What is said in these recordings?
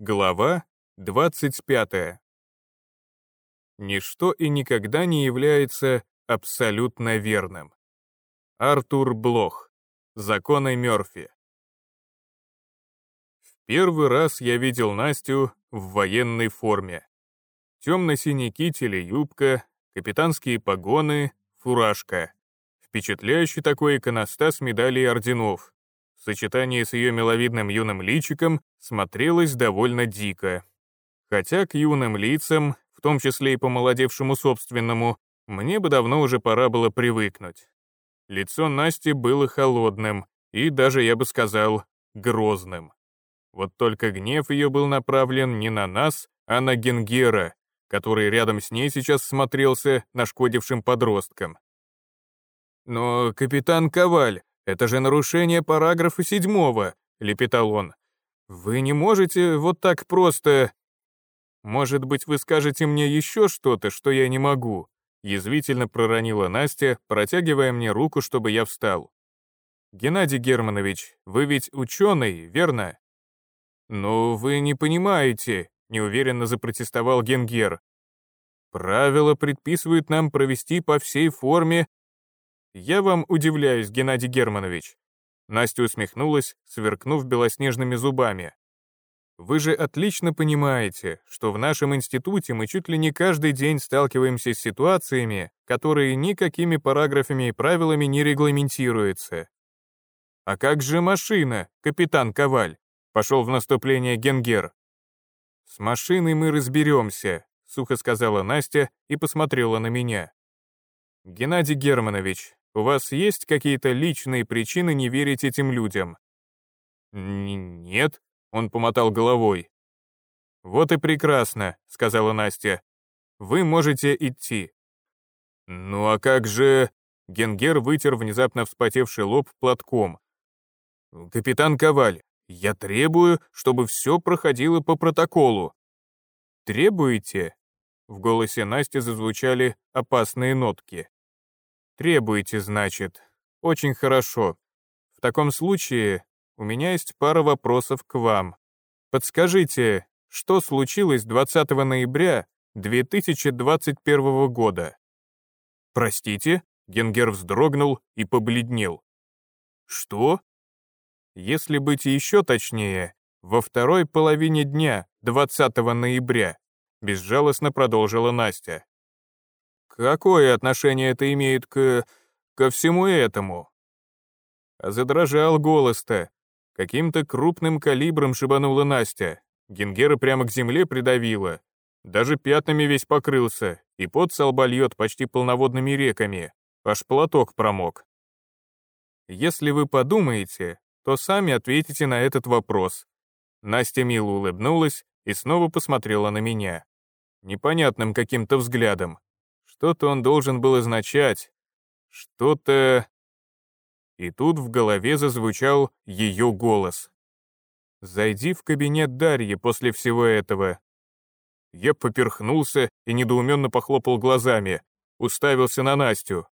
Глава 25. Ничто и никогда не является абсолютно верным. Артур Блох. Законы Мёрфи. В первый раз я видел Настю в военной форме. Темно-синий китель и юбка, капитанские погоны, фуражка. Впечатляющий такой иконостас медалей орденов, сочетании с ее миловидным юным личиком смотрелось довольно дико. Хотя к юным лицам, в том числе и помолодевшему собственному, мне бы давно уже пора было привыкнуть. Лицо Насти было холодным и даже, я бы сказал, грозным. Вот только гнев ее был направлен не на нас, а на Генгера, который рядом с ней сейчас смотрелся нашкодившим подростком. «Но, капитан Коваль, «Это же нарушение параграфа седьмого», — лепетал он. «Вы не можете вот так просто...» «Может быть, вы скажете мне еще что-то, что я не могу?» Язвительно проронила Настя, протягивая мне руку, чтобы я встал. «Геннадий Германович, вы ведь ученый, верно?» «Ну, вы не понимаете», — неуверенно запротестовал Генгер. «Правила предписывают нам провести по всей форме «Я вам удивляюсь, Геннадий Германович». Настя усмехнулась, сверкнув белоснежными зубами. «Вы же отлично понимаете, что в нашем институте мы чуть ли не каждый день сталкиваемся с ситуациями, которые никакими параграфами и правилами не регламентируются. «А как же машина, капитан Коваль?» — пошел в наступление Генгер. «С машиной мы разберемся», — сухо сказала Настя и посмотрела на меня. «Геннадий Германович, у вас есть какие-то личные причины не верить этим людям?» «Нет», — он помотал головой. «Вот и прекрасно», — сказала Настя. «Вы можете идти». «Ну а как же...» Генгер вытер внезапно вспотевший лоб платком. «Капитан Коваль, я требую, чтобы все проходило по протоколу». «Требуете?» В голосе Насти зазвучали опасные нотки. Требуете, значит. Очень хорошо. В таком случае у меня есть пара вопросов к вам. Подскажите, что случилось 20 ноября 2021 года? Простите? Генгер вздрогнул и побледнел. Что? Если быть еще точнее, во второй половине дня 20 ноября, безжалостно продолжила Настя. Какое отношение это имеет к... ко всему этому? А задрожал голос-то. Каким-то крупным калибром шибанула Настя. Генгера прямо к земле придавила. Даже пятнами весь покрылся, и пот со льет почти полноводными реками. Аж платок промок. Если вы подумаете, то сами ответите на этот вопрос. Настя мило улыбнулась и снова посмотрела на меня. Непонятным каким-то взглядом. Что-то он должен был означать. Что-то... И тут в голове зазвучал ее голос. «Зайди в кабинет Дарьи после всего этого». Я поперхнулся и недоуменно похлопал глазами, уставился на Настю.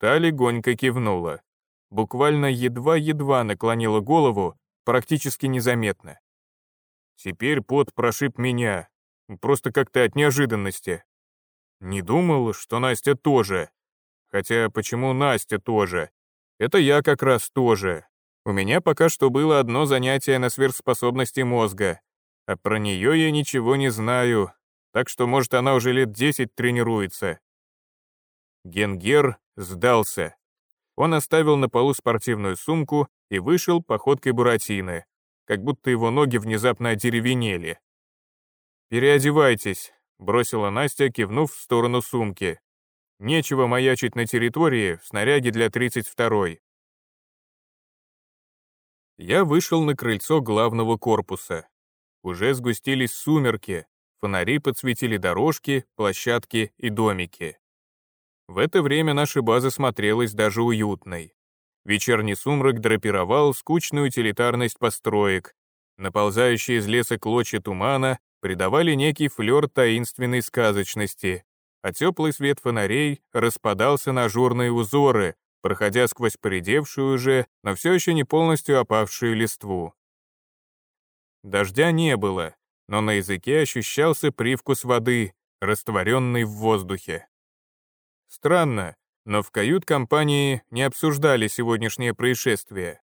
Та легонько кивнула. Буквально едва-едва наклонила голову, практически незаметно. Теперь пот прошиб меня, просто как-то от неожиданности. Не думал, что Настя тоже. Хотя почему Настя тоже? Это я как раз тоже. У меня пока что было одно занятие на сверхспособности мозга, а про нее я ничего не знаю, так что, может, она уже лет десять тренируется. Генгер сдался. Он оставил на полу спортивную сумку и вышел походкой Буратино, как будто его ноги внезапно одеревенели. «Переодевайтесь, бросила Настя, кивнув в сторону сумки. Нечего маячить на территории в снаряге для 32-й. Я вышел на крыльцо главного корпуса. Уже сгустились сумерки, фонари подсветили дорожки, площадки и домики. В это время наша база смотрелась даже уютной. Вечерний сумрак драпировал скучную утилитарность построек. Наползающие из леса клочья тумана придавали некий флер таинственной сказочности, а теплый свет фонарей распадался на ажурные узоры, проходя сквозь поредевшую уже, но все еще не полностью опавшую листву. Дождя не было, но на языке ощущался привкус воды, растворенной в воздухе. Странно, но в кают-компании не обсуждали сегодняшнее происшествие.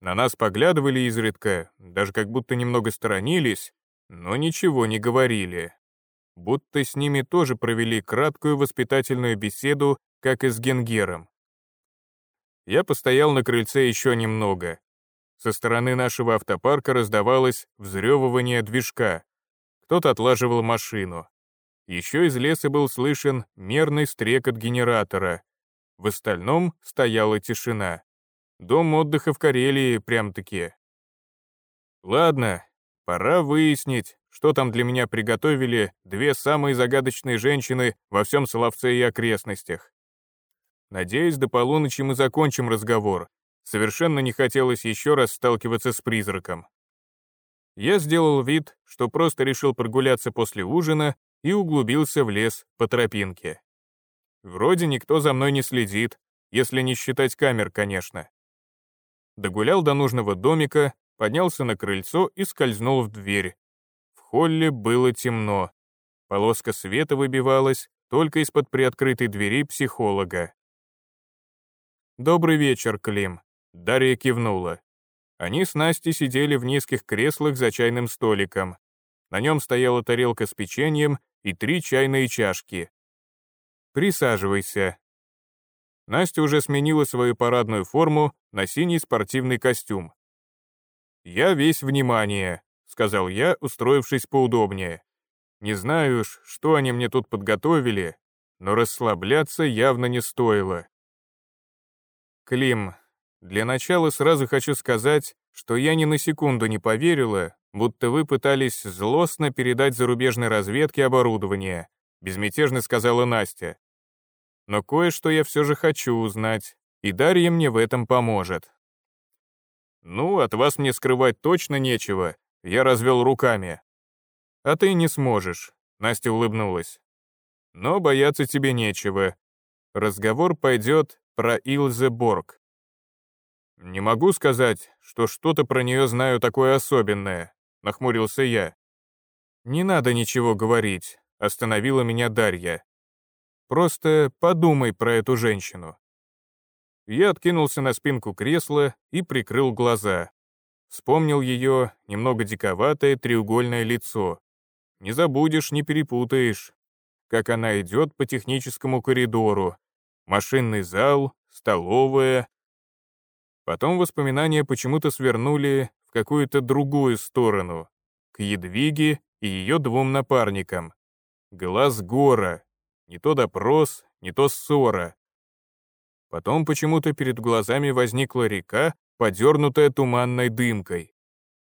На нас поглядывали изредка, даже как будто немного сторонились, но ничего не говорили. Будто с ними тоже провели краткую воспитательную беседу, как и с Генгером. Я постоял на крыльце еще немного. Со стороны нашего автопарка раздавалось взрёвывание движка. Кто-то отлаживал машину. Еще из леса был слышен мерный стрекот генератора. В остальном стояла тишина. Дом отдыха в Карелии прям-таки. Ладно, пора выяснить, что там для меня приготовили две самые загадочные женщины во всем Соловце и окрестностях. Надеюсь, до полуночи мы закончим разговор. Совершенно не хотелось еще раз сталкиваться с призраком. Я сделал вид, что просто решил прогуляться после ужина и углубился в лес по тропинке. Вроде никто за мной не следит, если не считать камер, конечно догулял до нужного домика, поднялся на крыльцо и скользнул в дверь. В холле было темно. Полоска света выбивалась только из-под приоткрытой двери психолога. «Добрый вечер, Клим», — Дарья кивнула. Они с Настей сидели в низких креслах за чайным столиком. На нем стояла тарелка с печеньем и три чайные чашки. «Присаживайся», Настя уже сменила свою парадную форму на синий спортивный костюм. «Я весь внимание», — сказал я, устроившись поудобнее. «Не знаю уж, что они мне тут подготовили, но расслабляться явно не стоило». «Клим, для начала сразу хочу сказать, что я ни на секунду не поверила, будто вы пытались злостно передать зарубежной разведке оборудование», безмятежно сказала Настя но кое-что я все же хочу узнать, и Дарья мне в этом поможет. Ну, от вас мне скрывать точно нечего, я развел руками. А ты не сможешь, Настя улыбнулась. Но бояться тебе нечего. Разговор пойдет про Илзе Борг. Не могу сказать, что что-то про нее знаю такое особенное, нахмурился я. Не надо ничего говорить, остановила меня Дарья. Просто подумай про эту женщину». Я откинулся на спинку кресла и прикрыл глаза. Вспомнил ее немного диковатое треугольное лицо. Не забудешь, не перепутаешь. Как она идет по техническому коридору. Машинный зал, столовая. Потом воспоминания почему-то свернули в какую-то другую сторону, к Едвиге и ее двум напарникам. Глаз гора, не то допрос, не то ссора. Потом почему-то перед глазами возникла река, подернутая туманной дымкой.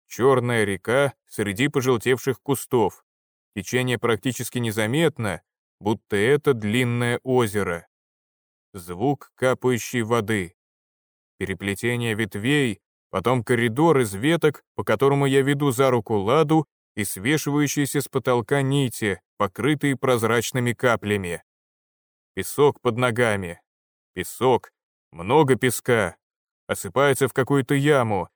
Черная река среди пожелтевших кустов. Течение практически незаметно, будто это длинное озеро. Звук капающей воды. Переплетение ветвей, потом коридор из веток, по которому я веду за руку ладу и свешивающиеся с потолка нити, покрытые прозрачными каплями. Песок под ногами. Песок. Много песка. Осыпается в какую-то яму.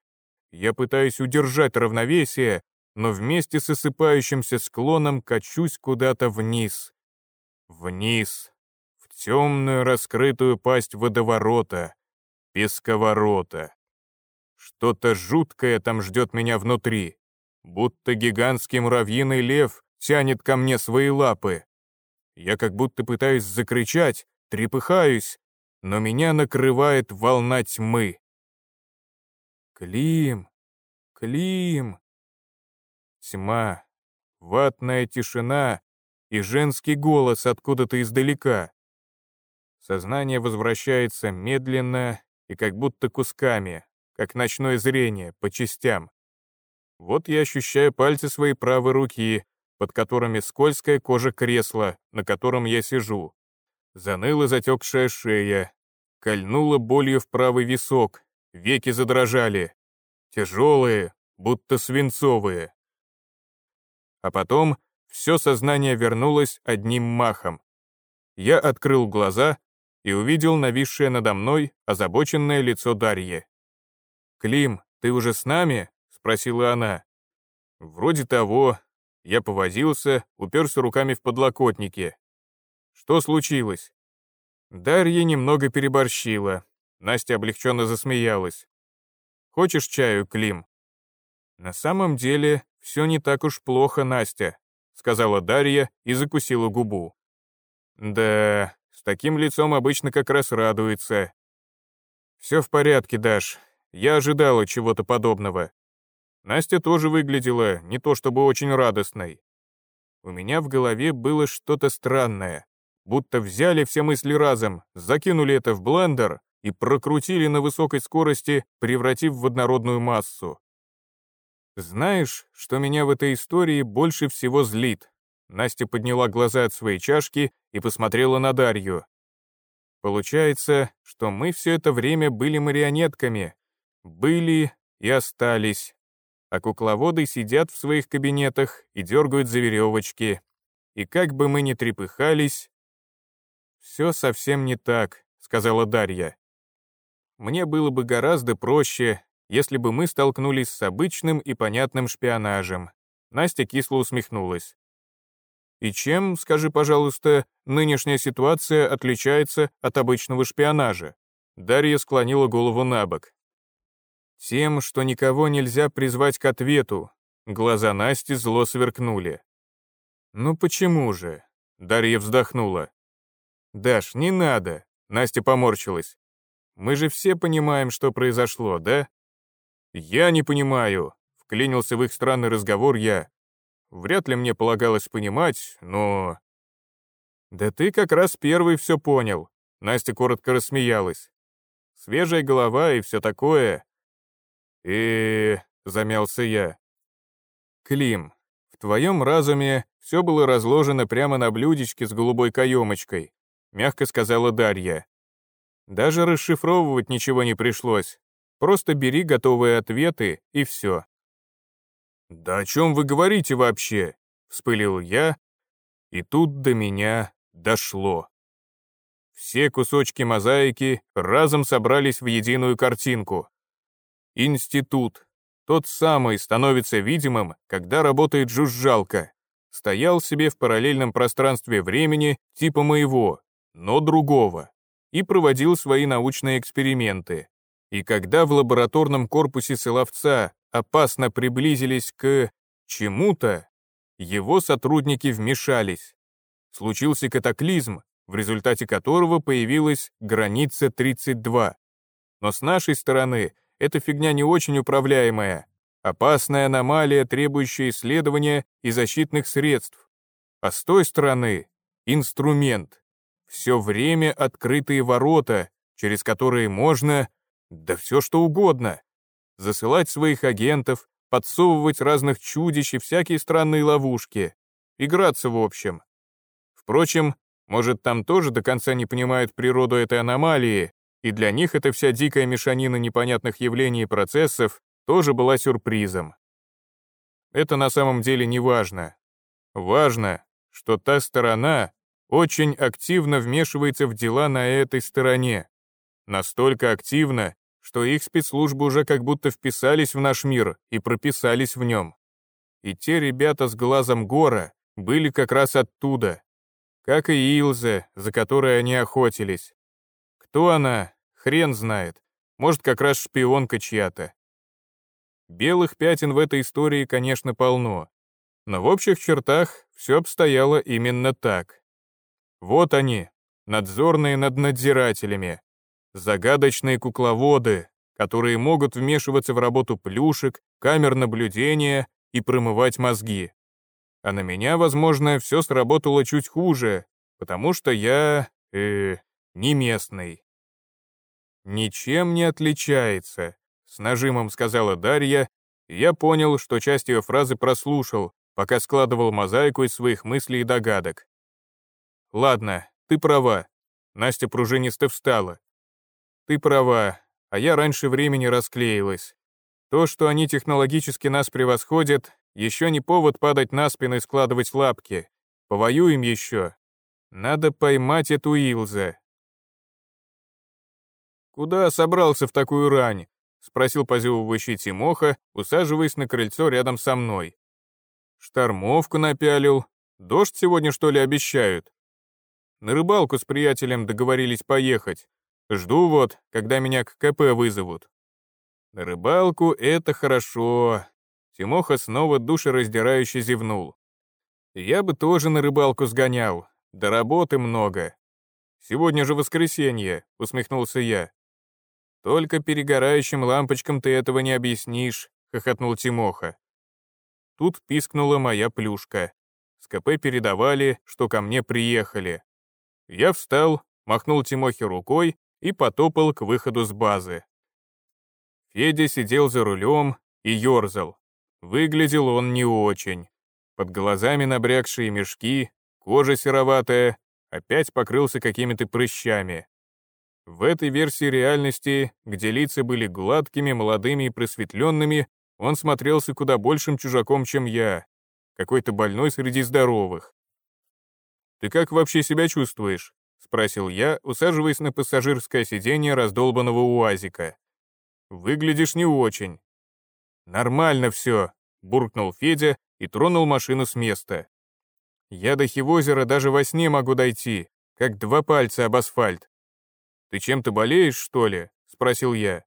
Я пытаюсь удержать равновесие, но вместе с осыпающимся склоном качусь куда-то вниз. Вниз. В темную раскрытую пасть водоворота. Песковорота. Что-то жуткое там ждет меня внутри будто гигантский муравьиный лев тянет ко мне свои лапы. Я как будто пытаюсь закричать, трепыхаюсь, но меня накрывает волна тьмы. Клим, Клим. Тьма, ватная тишина и женский голос откуда-то издалека. Сознание возвращается медленно и как будто кусками, как ночное зрение, по частям. Вот я ощущаю пальцы своей правой руки, под которыми скользкая кожа кресла, на котором я сижу. Заныла затекшая шея, кольнула болью в правый висок, веки задрожали. Тяжелые, будто свинцовые. А потом все сознание вернулось одним махом. Я открыл глаза и увидел нависшее надо мной озабоченное лицо Дарьи. «Клим, ты уже с нами?» спросила она. «Вроде того. Я повозился, уперся руками в подлокотники. Что случилось? Дарья немного переборщила. Настя облегченно засмеялась. «Хочешь чаю, Клим?» «На самом деле, все не так уж плохо, Настя», сказала Дарья и закусила губу. «Да, с таким лицом обычно как раз радуется». «Все в порядке, Даш. Я ожидала чего-то подобного. Настя тоже выглядела не то чтобы очень радостной. У меня в голове было что-то странное, будто взяли все мысли разом, закинули это в блендер и прокрутили на высокой скорости, превратив в однородную массу. Знаешь, что меня в этой истории больше всего злит? Настя подняла глаза от своей чашки и посмотрела на Дарью. Получается, что мы все это время были марионетками. Были и остались. А кукловоды сидят в своих кабинетах и дергают за веревочки. И как бы мы ни трепыхались... «Все совсем не так», — сказала Дарья. Мне было бы гораздо проще, если бы мы столкнулись с обычным и понятным шпионажем. Настя кисло усмехнулась. И чем, скажи, пожалуйста, нынешняя ситуация отличается от обычного шпионажа? Дарья склонила голову на бок. Тем, что никого нельзя призвать к ответу. Глаза Насти зло сверкнули. «Ну почему же?» Дарья вздохнула. «Даш, не надо!» Настя поморщилась. Мы же все понимаем, что произошло, да?» «Я не понимаю», — вклинился в их странный разговор я. «Вряд ли мне полагалось понимать, но...» «Да ты как раз первый все понял», — Настя коротко рассмеялась. «Свежая голова и все такое». И замялся я. «Клим, в твоем разуме все было разложено прямо на блюдечке с голубой каемочкой», — мягко сказала Дарья. Даже расшифровывать ничего не пришлось. Просто бери готовые ответы, и все. «Да о чем вы говорите вообще?» — вспылил я, и тут до меня дошло. Все кусочки мозаики разом собрались в единую картинку. Институт, тот самый, становится видимым, когда работает жужжалка, стоял себе в параллельном пространстве времени типа моего, но другого и проводил свои научные эксперименты. И когда в лабораторном корпусе Соловца опасно приблизились к чему-то, его сотрудники вмешались. Случился катаклизм, в результате которого появилась граница 32. Но с нашей стороны эта фигня не очень управляемая, опасная аномалия, требующая исследования и защитных средств. А с той стороны — инструмент все время открытые ворота, через которые можно, да все что угодно, засылать своих агентов, подсовывать разных чудищ и всякие странные ловушки, играться в общем. Впрочем, может, там тоже до конца не понимают природу этой аномалии, и для них эта вся дикая мешанина непонятных явлений и процессов тоже была сюрпризом. Это на самом деле не важно. Важно, что та сторона, очень активно вмешивается в дела на этой стороне. Настолько активно, что их спецслужбы уже как будто вписались в наш мир и прописались в нем. И те ребята с глазом гора были как раз оттуда, как и Илза, за которой они охотились. Кто она, хрен знает, может, как раз шпионка чья-то. Белых пятен в этой истории, конечно, полно, но в общих чертах все обстояло именно так. Вот они, надзорные над надзирателями, загадочные кукловоды, которые могут вмешиваться в работу плюшек, камер наблюдения и промывать мозги. А на меня, возможно, все сработало чуть хуже, потому что я, э, не местный. «Ничем не отличается», — с нажимом сказала Дарья, и я понял, что часть ее фразы прослушал, пока складывал мозаику из своих мыслей и догадок. Ладно, ты права. Настя пружинисто встала. Ты права, а я раньше времени расклеилась. То, что они технологически нас превосходят, еще не повод падать на спину и складывать лапки. Повоюем еще. Надо поймать эту Илза. «Куда собрался в такую рань?» — спросил позевывающий Тимоха, усаживаясь на крыльцо рядом со мной. Штормовку напялил. Дождь сегодня, что ли, обещают? На рыбалку с приятелем договорились поехать. Жду вот, когда меня к КП вызовут. На рыбалку — это хорошо. Тимоха снова душераздирающе зевнул. Я бы тоже на рыбалку сгонял. До работы много. Сегодня же воскресенье, усмехнулся я. Только перегорающим лампочкам ты этого не объяснишь, хохотнул Тимоха. Тут пискнула моя плюшка. С КП передавали, что ко мне приехали. Я встал, махнул Тимохе рукой и потопал к выходу с базы. Федя сидел за рулем и ерзал. Выглядел он не очень. Под глазами набрякшие мешки, кожа сероватая, опять покрылся какими-то прыщами. В этой версии реальности, где лица были гладкими, молодыми и просветленными, он смотрелся куда большим чужаком, чем я, какой-то больной среди здоровых. «Ты как вообще себя чувствуешь?» — спросил я, усаживаясь на пассажирское сиденье раздолбанного УАЗика. «Выглядишь не очень». «Нормально все», — буркнул Федя и тронул машину с места. «Я до Хивозера даже во сне могу дойти, как два пальца об асфальт». «Ты чем-то болеешь, что ли?» — спросил я.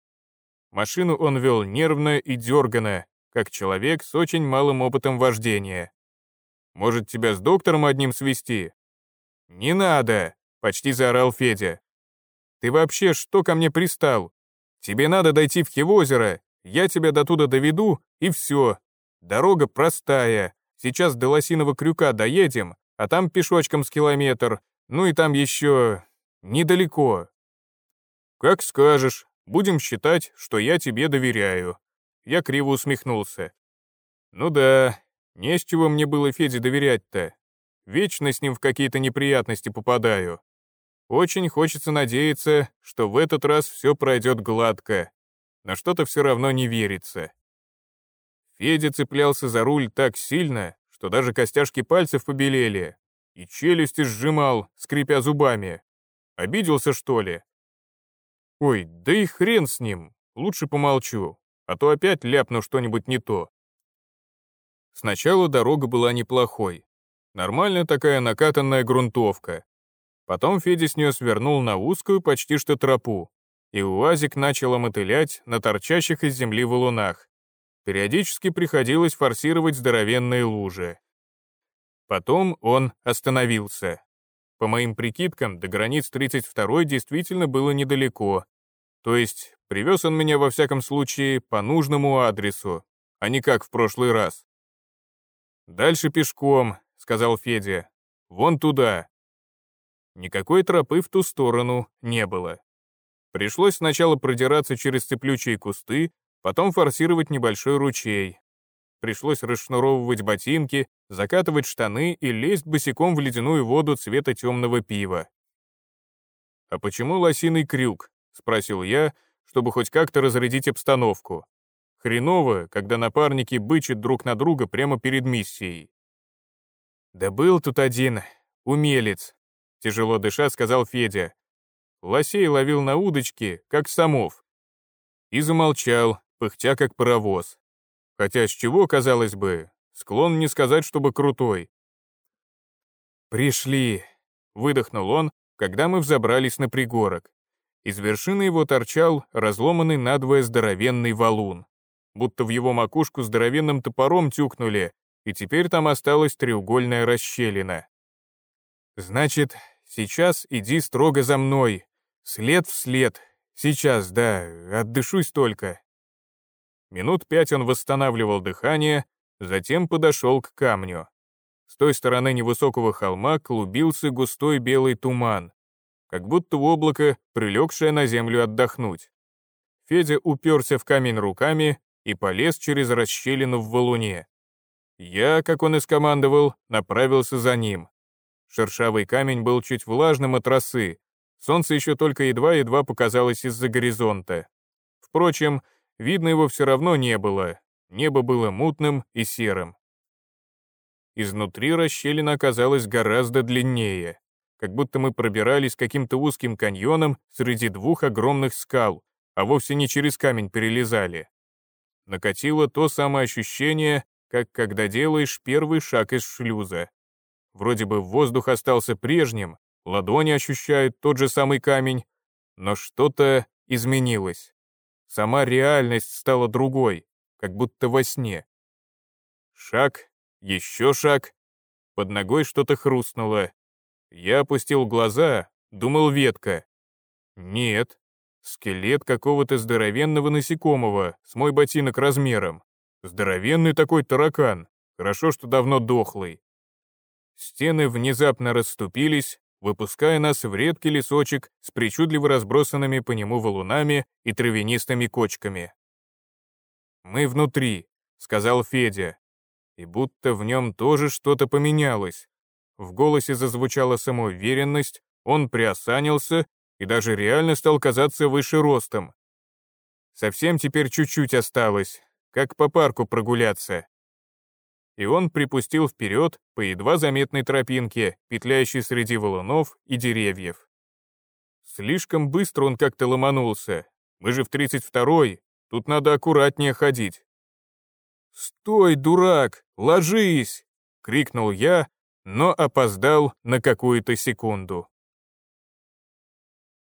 Машину он вел нервно и дерганно, как человек с очень малым опытом вождения. «Может, тебя с доктором одним свести?» «Не надо!» — почти заорал Федя. «Ты вообще что ко мне пристал? Тебе надо дойти в Хивозеро, я тебя до туда доведу, и все. Дорога простая. Сейчас до Лосиного крюка доедем, а там пешочком с километр, ну и там еще... недалеко». «Как скажешь», Будем считать, что я тебе доверяю». Я криво усмехнулся. «Ну да, не с чего мне было Феде доверять-то. Вечно с ним в какие-то неприятности попадаю. Очень хочется надеяться, что в этот раз все пройдет гладко, но что-то все равно не верится». Федя цеплялся за руль так сильно, что даже костяшки пальцев побелели, и челюсти сжимал, скрипя зубами. Обиделся, что ли? Ой, да и хрен с ним, лучше помолчу, а то опять ляпну что-нибудь не то. Сначала дорога была неплохой. Нормальная такая накатанная грунтовка. Потом Федя с нее свернул на узкую почти что тропу, и УАЗик начал мотылять на торчащих из земли валунах. Периодически приходилось форсировать здоровенные лужи. Потом он остановился. По моим прикидкам, до границ 32-й действительно было недалеко, то есть привез он меня во всяком случае по нужному адресу, а не как в прошлый раз. «Дальше пешком», — сказал Федя. «Вон туда». Никакой тропы в ту сторону не было. Пришлось сначала продираться через цеплючие кусты, потом форсировать небольшой ручей. Пришлось расшнуровывать ботинки, закатывать штаны и лезть босиком в ледяную воду цвета темного пива. «А почему лосиный крюк?» — спросил я, чтобы хоть как-то разрядить обстановку. Хреново, когда напарники бычат друг на друга прямо перед миссией. «Да был тут один, умелец», — тяжело дыша сказал Федя. Лосей ловил на удочки, как самов. И замолчал, пыхтя как паровоз. Хотя с чего, казалось бы, склон не сказать, чтобы крутой. «Пришли», — выдохнул он, когда мы взобрались на пригорок. Из вершины его торчал разломанный надвое здоровенный валун. Будто в его макушку здоровенным топором тюкнули, и теперь там осталась треугольная расщелина. «Значит, сейчас иди строго за мной. След в след. Сейчас, да, отдышусь только». Минут пять он восстанавливал дыхание, затем подошел к камню. С той стороны невысокого холма клубился густой белый туман как будто облако, прилегшее на землю отдохнуть. Федя уперся в камень руками и полез через расщелину в валуне. Я, как он и скомандовал, направился за ним. Шершавый камень был чуть влажным от росы, солнце еще только едва-едва показалось из-за горизонта. Впрочем, видно его все равно не было, небо было мутным и серым. Изнутри расщелина оказалась гораздо длиннее как будто мы пробирались каким-то узким каньоном среди двух огромных скал, а вовсе не через камень перелезали. Накатило то самое ощущение, как когда делаешь первый шаг из шлюза. Вроде бы воздух остался прежним, ладони ощущают тот же самый камень, но что-то изменилось. Сама реальность стала другой, как будто во сне. Шаг, еще шаг. Под ногой что-то хрустнуло. Я опустил глаза, думал ветка. Нет, скелет какого-то здоровенного насекомого с мой ботинок размером. Здоровенный такой таракан, хорошо, что давно дохлый. Стены внезапно расступились, выпуская нас в редкий лесочек с причудливо разбросанными по нему валунами и травянистыми кочками. «Мы внутри», — сказал Федя. И будто в нем тоже что-то поменялось. В голосе зазвучала самоуверенность, он приосанился и даже реально стал казаться выше ростом. Совсем теперь чуть-чуть осталось, как по парку прогуляться и он припустил вперед по едва заметной тропинке, петляющей среди валунов и деревьев. Слишком быстро он как-то ломанулся. Мы же в 32-й, тут надо аккуратнее ходить. «Стой, дурак, ложись!» — крикнул я, но опоздал на какую-то секунду.